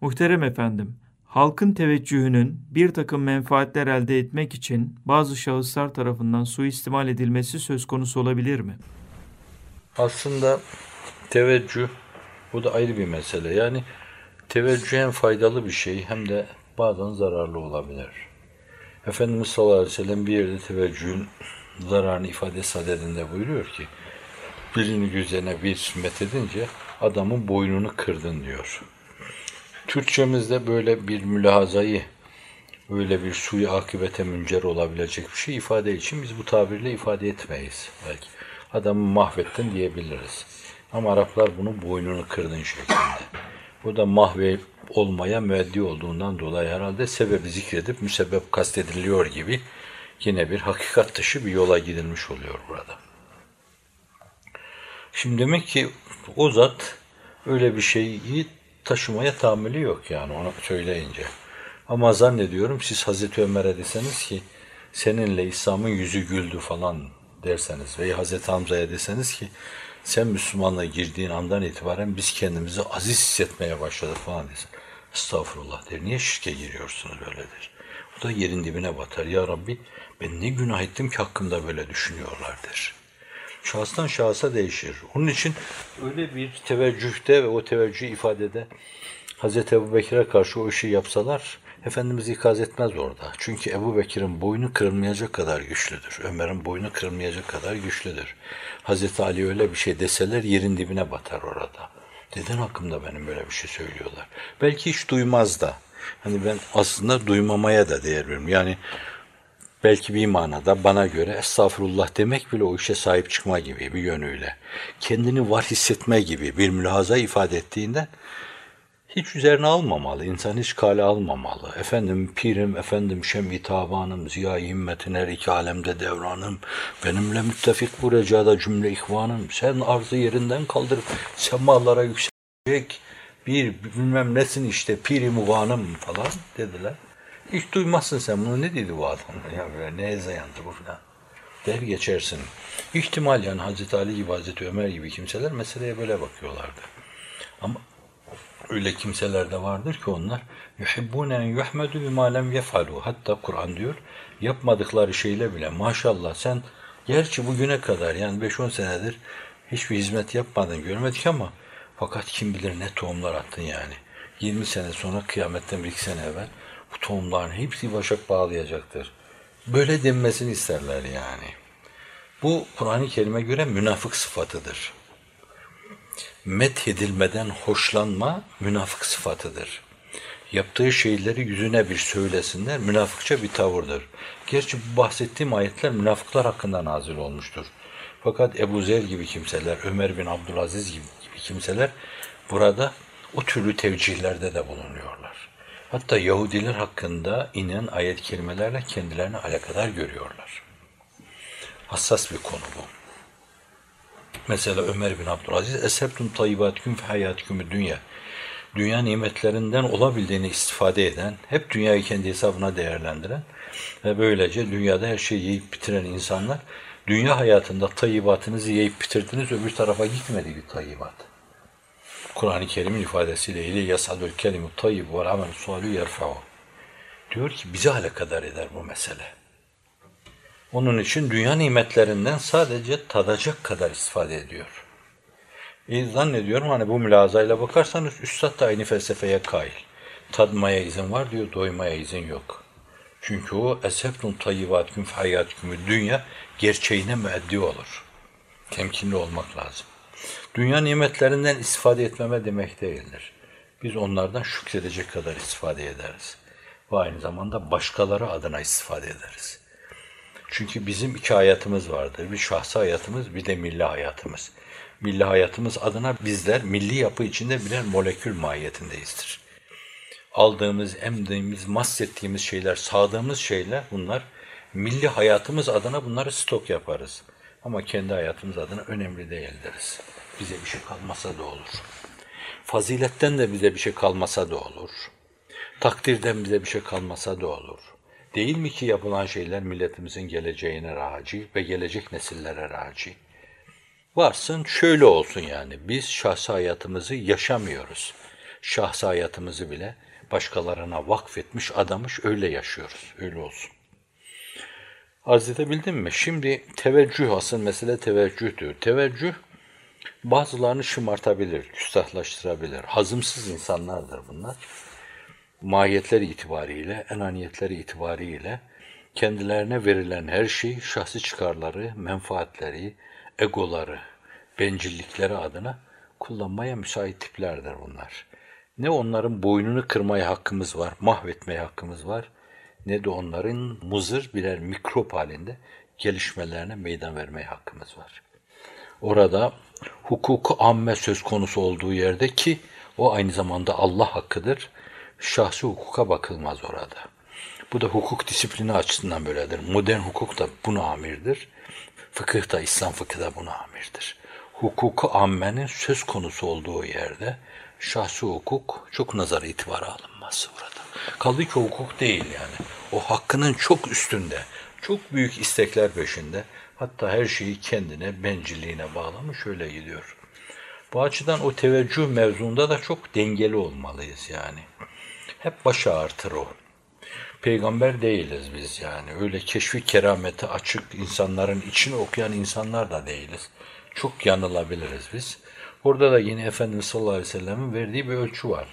Muhterem efendim, halkın teveccühünün bir takım menfaatler elde etmek için bazı şahıslar tarafından suistimal edilmesi söz konusu olabilir mi? Aslında teveccüh bu da ayrı bir mesele. Yani teveccüh hem faydalı bir şey hem de bazen zararlı olabilir. Efendimiz sallallahu aleyhi ve sellem bir yerde teveccühün zararını ifade sadedinde buyuruyor ki birini üzerine bir methedince adamın boynunu kırdın diyor. Türkçemizde böyle bir mülahazayı, böyle bir suyu akibete müncer olabilecek bir şey ifade için biz bu tabirle ifade etmeyiz belki. Adamı mahvettin diyebiliriz. Ama Araplar bunu boynunu kırdın şeklinde. Bu da mahve olmaya müeddi olduğundan dolayı herhalde sebebi zikredip müsebbep kastediliyor gibi yine bir hakikat dışı bir yola gidilmiş oluyor burada. Şimdi demek ki o zat öyle bir şeyi taşımaya tahammülü yok yani onu söyleyince. Ama zannediyorum siz Hazreti Ömer'e deseniz ki seninle İslam'ın yüzü güldü falan derseniz veya Hazreti Hamza'ya deseniz ki sen Müslümanlığa girdiğin andan itibaren biz kendimizi aziz hissetmeye başladık falan desin. Estağfurullah der. Niye şirke giriyorsunuz böyle der. O da yerin dibine batar. Ya Rabbi ben ne günah ettim ki hakkımda böyle düşünüyorlar der. Şahıstan şahsa değişir. Onun için öyle bir teveccühte ve o teveccüh ifadede Hz. Ebu Bekir'e karşı o işi yapsalar Efendimiz ikaz etmez orada. Çünkü Ebu Bekir'in boynu kırılmayacak kadar güçlüdür. Ömer'in boynu kırılmayacak kadar güçlüdür. Hazreti Ali öyle bir şey deseler yerin dibine batar orada. Neden hakkımda benim böyle bir şey söylüyorlar? Belki hiç duymaz da. Hani ben aslında duymamaya da değer veriyorum. Yani belki bir manada bana göre estağfurullah demek bile o işe sahip çıkma gibi bir yönüyle. Kendini var hissetme gibi bir mülahaza ifade ettiğinden hiç üzerine almamalı, insan hiç kale almamalı. Efendim pirim, efendim şem-i tabanım, ziya himmetin her iki alemde devranım, benimle müttefik bu recada cümle ihvanım, sen arzı yerinden kaldırıp semalara yükselecek bir bilmem nesin işte piri muvanım falan dediler. Hiç duymazsın sen bunu ne dedi bu adam ya böyle ne ezeyandı bu falan der geçersin. İhtimal yani Hazreti Ali gibi Hazreti Ömer gibi kimseler meseleye böyle bakıyorlardı. Ama öyle kimseler de vardır ki onlar yuhibbune en yuhmedu bima lem yefalu. Hatta Kur'an diyor yapmadıkları şeyle bile maşallah sen gerçi bugüne kadar yani 5-10 senedir hiçbir hizmet yapmadın görmedik ama fakat kim bilir ne tohumlar attın yani. 20 sene sonra kıyametten bir iki sene evvel bu tohumların hepsi başak bağlayacaktır. Böyle denmesini isterler yani. Bu Kur'an-ı Kerim'e göre münafık sıfatıdır methedilmeden hoşlanma münafık sıfatıdır. Yaptığı şeyleri yüzüne bir söylesinler münafıkça bir tavırdır. Gerçi bu bahsettiğim ayetler münafıklar hakkında nazil olmuştur. Fakat Ebu Zer gibi kimseler, Ömer bin Abdülaziz gibi, kimseler burada o türlü tevcihlerde de bulunuyorlar. Hatta Yahudiler hakkında inen ayet kelimelerle kendilerini alakadar görüyorlar. Hassas bir konu bu. Mesela Ömer bin Abdülaziz esebtum tayyibatküm fi hayatikum dünya. Dünya nimetlerinden olabildiğini istifade eden, hep dünyayı kendi hesabına değerlendiren ve böylece dünyada her şeyi yiyip bitiren insanlar dünya hayatında tayyibatınızı yiyip bitirdiniz öbür tarafa gitmedi bir tayyibat. Kur'an-ı Kerim'in ifadesiyle ile yasadul kelimu tayyib ve amel sualu yerfa'u. Diyor ki bizi alakadar eder bu mesele. Onun için dünya nimetlerinden sadece tadacak kadar istifade ediyor. E, zannediyorum hani bu mülazayla bakarsanız Üstad da aynı felsefeye kail. Tadmaya izin var diyor, doymaya izin yok. Çünkü o esefnun tayyibatküm hayatkümü dünya gerçeğine müeddi olur. Temkinli olmak lazım. Dünya nimetlerinden istifade etmeme demek değildir. Biz onlardan şükredecek kadar istifade ederiz. Ve aynı zamanda başkaları adına istifade ederiz. Çünkü bizim iki hayatımız vardır. Bir şahsi hayatımız, bir de milli hayatımız. Milli hayatımız adına bizler milli yapı içinde birer molekül mahiyetindeyizdir. Aldığımız, emdiğimiz, mahsettiğimiz şeyler, sağdığımız şeyler bunlar milli hayatımız adına bunları stok yaparız. Ama kendi hayatımız adına önemli değildiriz. Bize bir şey kalmasa da olur. Faziletten de bize bir şey kalmasa da olur. Takdirden bize bir şey kalmasa da olur. Değil mi ki yapılan şeyler milletimizin geleceğine raci ve gelecek nesillere raci? Varsın şöyle olsun yani biz şahsi hayatımızı yaşamıyoruz. Şahsi hayatımızı bile başkalarına vakfetmiş adamış öyle yaşıyoruz. Öyle olsun. Arz edebildim mi? Şimdi teveccüh asıl mesele teveccühdür. Teveccüh bazılarını şımartabilir, küstahlaştırabilir. Hazımsız insanlardır bunlar. Mahiyetleri itibariyle, enaniyetleri itibariyle kendilerine verilen her şey şahsi çıkarları, menfaatleri, egoları, bencillikleri adına kullanmaya müsait tiplerdir bunlar. Ne onların boynunu kırmaya hakkımız var, mahvetmeye hakkımız var, ne de onların muzır birer mikrop halinde gelişmelerine meydan vermeye hakkımız var. Orada hukuku amme söz konusu olduğu yerde ki o aynı zamanda Allah hakkıdır. Şahsi hukuka bakılmaz orada. Bu da hukuk disiplini açısından böyledir. Modern hukuk da buna amirdir. Fıkıh da, İslam fıkıh da buna amirdir. Hukuku ammenin söz konusu olduğu yerde şahsi hukuk çok nazar itibara alınmaz burada. Kaldı ki hukuk değil yani. O hakkının çok üstünde, çok büyük istekler peşinde. Hatta her şeyi kendine, bencilliğine bağlamış öyle gidiyor. Bu açıdan o teveccüh mevzunda da çok dengeli olmalıyız yani. Hep başa artır o. Peygamber değiliz biz yani. Öyle keşfi kerameti açık insanların içini okuyan insanlar da değiliz. Çok yanılabiliriz biz. Orada da yine Efendimiz sallallahu aleyhi ve sellem'in verdiği bir ölçü var.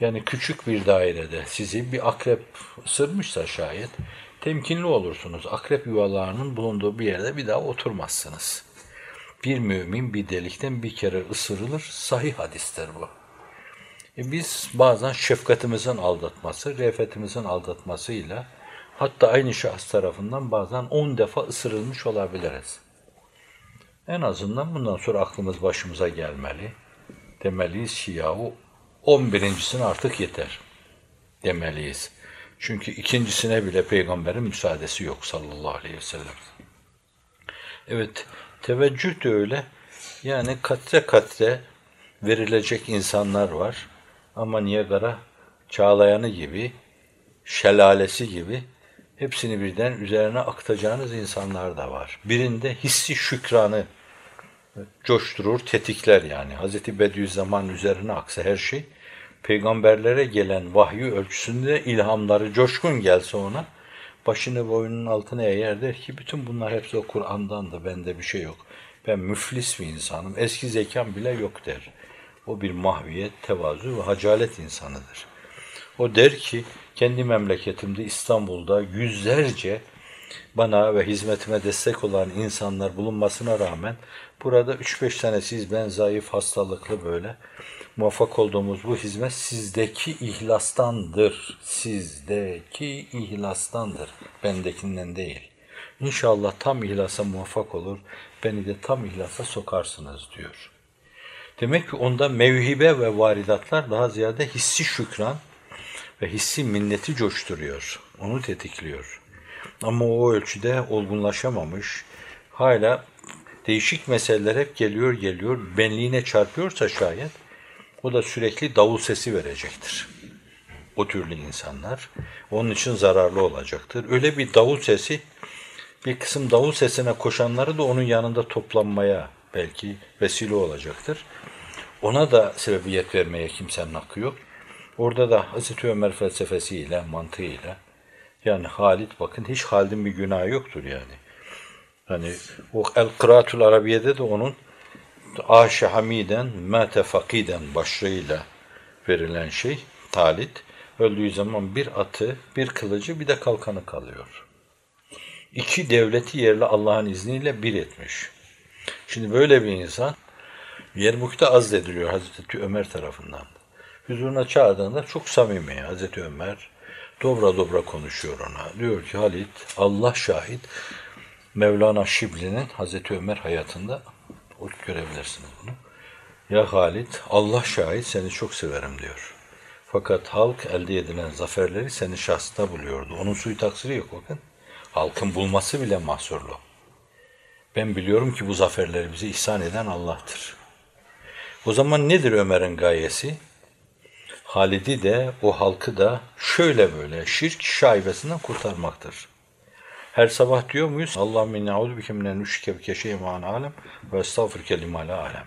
Yani küçük bir dairede sizi bir akrep ısırmışsa şayet temkinli olursunuz. Akrep yuvalarının bulunduğu bir yerde bir daha oturmazsınız. Bir mümin bir delikten bir kere ısırılır. Sahih hadistir bu. E biz bazen şefkatimizin aldatması, refetimizin aldatmasıyla hatta aynı şahıs tarafından bazen on defa ısırılmış olabiliriz. En azından bundan sonra aklımız başımıza gelmeli. Demeliyiz ki yahu 11.sine artık yeter demeliyiz. Çünkü ikincisine bile peygamberin müsaadesi yok sallallahu aleyhi ve sellem. Evet, teveccüh de öyle. Yani katre katre verilecek insanlar var. Ama Niagara çağlayanı gibi, şelalesi gibi hepsini birden üzerine aktacağınız insanlar da var. Birinde hissi şükranı coşturur, tetikler yani. Hz. Bediüzzaman üzerine aksa her şey, peygamberlere gelen vahyi ölçüsünde ilhamları coşkun gelse ona, başını boynunun altına eğer der ki bütün bunlar hepsi o Kur'an'dan da bende bir şey yok. Ben müflis bir insanım, eski zekam bile yok der. O bir mahviyet, tevazu ve hacalet insanıdır. O der ki kendi memleketimde İstanbul'da yüzlerce bana ve hizmetime destek olan insanlar bulunmasına rağmen burada 3-5 tanesiz ben zayıf, hastalıklı böyle muvaffak olduğumuz bu hizmet sizdeki ihlastandır. Sizdeki ihlastandır. Bendekinden değil. İnşallah tam ihlasa muvaffak olur. Beni de tam ihlasa sokarsınız diyor. Demek ki onda mevhibe ve varidatlar daha ziyade hissi şükran ve hissi minneti coşturuyor. Onu tetikliyor. Ama o ölçüde olgunlaşamamış, hala değişik meseleler hep geliyor geliyor, benliğine çarpıyorsa şayet, o da sürekli davul sesi verecektir. O türlü insanlar. Onun için zararlı olacaktır. Öyle bir davul sesi, bir kısım davul sesine koşanları da onun yanında toplanmaya belki vesile olacaktır. Ona da sebebiyet vermeye kimsenin hakkı yok. Orada da Hazreti Ömer felsefesiyle, mantığıyla, yani Halit bakın hiç Halid'in bir günahı yoktur yani. Hani o El Kıraatul Arabiye'de de onun Aşe Hamiden Mate Fakiden başlığıyla verilen şey Talit öldüğü zaman bir atı, bir kılıcı, bir de kalkanı kalıyor. İki devleti yerle Allah'ın izniyle bir etmiş. Şimdi böyle bir insan Yermuk'ta azlediliyor Hazreti Ömer tarafından. Huzuruna çağırdığında çok samimi Hazreti Ömer dobra dobra konuşuyor ona. Diyor ki Halit Allah şahit Mevlana Şibli'nin Hazreti Ömer hayatında o görebilirsiniz bunu. Ya Halit Allah şahit seni çok severim diyor. Fakat halk elde edilen zaferleri senin şahsında buluyordu. Onun suyu taksiri yok bakın. Halkın bulması bile mahsurlu. Ben biliyorum ki bu zaferleri bize ihsan eden Allah'tır. O zaman nedir Ömer'in gayesi? Halid'i de o halkı da şöyle böyle şirk şaibesinden kurtarmaktır. Her sabah diyor muyuz? Allah minne auzu bike minen nüşrike bike şeyman alem ve estağfir kelimale alem.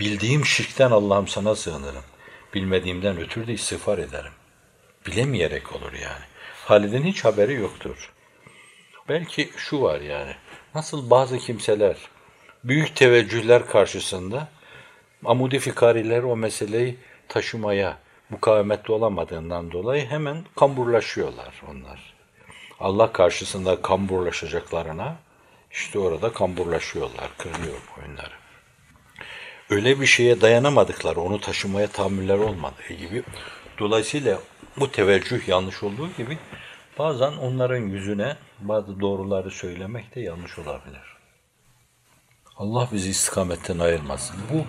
Bildiğim şirkten Allah'ım sana sığınırım. Bilmediğimden ötürü de istiğfar ederim. Bilemeyerek olur yani. Halid'in hiç haberi yoktur. Belki şu var yani. Nasıl bazı kimseler büyük teveccühler karşısında amudi fikariler o meseleyi taşımaya mukavemetli olamadığından dolayı hemen kamburlaşıyorlar onlar. Allah karşısında kamburlaşacaklarına işte orada kamburlaşıyorlar, kırıyor boyunları. Öyle bir şeye dayanamadıkları, onu taşımaya tahammüller olmadığı gibi. Dolayısıyla bu teveccüh yanlış olduğu gibi bazen onların yüzüne bazı doğruları söylemek de yanlış olabilir. Allah bizi istikametten ayırmasın. Bu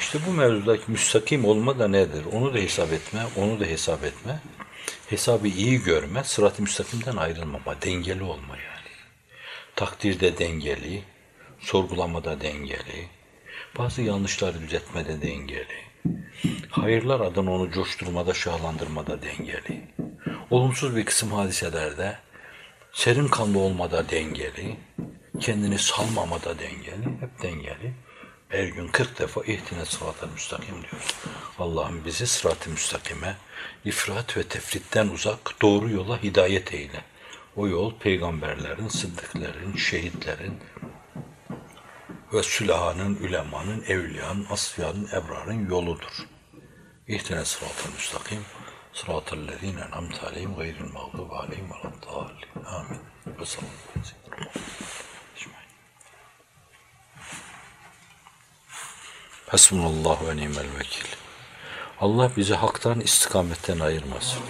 işte bu mevzudaki müstakim olma da nedir? Onu da hesap etme, onu da hesap etme. Hesabı iyi görme, sırat-ı müstakimden ayrılmama, dengeli olma yani. Takdirde dengeli, sorgulamada dengeli, bazı yanlışları düzeltmede dengeli, hayırlar adına onu coşturmada, şahlandırmada dengeli, olumsuz bir kısım hadiselerde serin kanlı olmada dengeli, kendini salmamada dengeli, hep dengeli. Her gün 40 defa ihtine sırat-ı müstakim diyoruz. Allah'ım bizi sırat-ı müstakime, ifrat ve tefritten uzak, doğru yola hidayet eyle. O yol peygamberlerin, sıddıkların, şehitlerin ve sülahanın, ülemanın, evliyanın, asfiyanın, ebrarın yoludur. İhtine sırat-ı müstakim, sırat-ı lezine en'amte aleyhim gayril mağdubi aleyhim ve. Amin. Ve sallallahu aleyhi ve sellem. Hasbunallahu ve ni'mel vekil. Allah bizi haktan istikametten ayırmasın.